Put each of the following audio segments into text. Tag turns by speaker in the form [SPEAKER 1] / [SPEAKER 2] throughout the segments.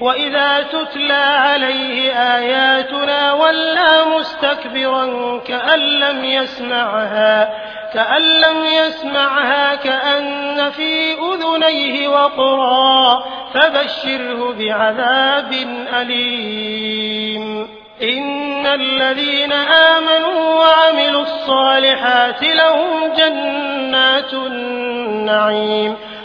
[SPEAKER 1] وإذا تتلى عليه آياتنا ولى مستكبرا كأن لم يسمعها كأن لم يسمعها كأن في أذنيه وقرا فبشره بعذاب أليم. إن الذين آمنوا وعملوا الصالحات لهم جنات النعيم.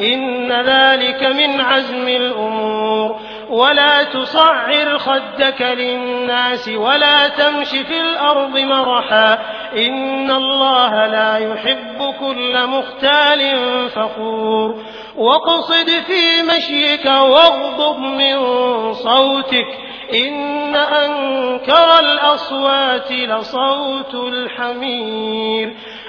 [SPEAKER 1] إن ذلك من عزم الأمور. ولا تصعر خدك للناس ولا تمش في الأرض مرحا. إن الله لا يحب كل مختال فخور. واقصد في مشيك واغضب من صوتك. إن أنكر الأصوات لصوت الحمير.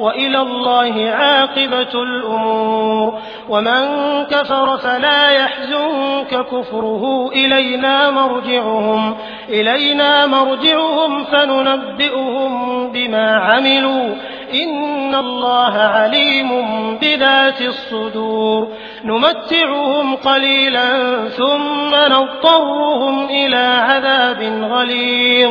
[SPEAKER 1] وإلى الله عاقبة الأمور. ومن كفر فلا يحزنك كفره. إلينا مرجعهم إلينا مرجعهم فننبئهم بما عملوا. إن الله عليم بذات الصدور. نمتعهم قليلا ثم نضطرهم إلى عذاب غليظ.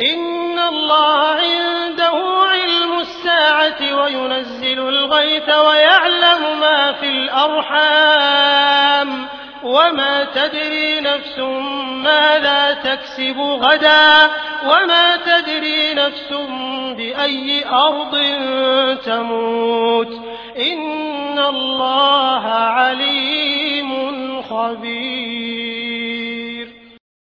[SPEAKER 1] إن الله عنده علم الساعة وينزل الغيث ويعلم ما في الأرحام وما تدري نفس ماذا تكسب غدا وما تدري نفس بأي أرض تموت إن الله عليم خبير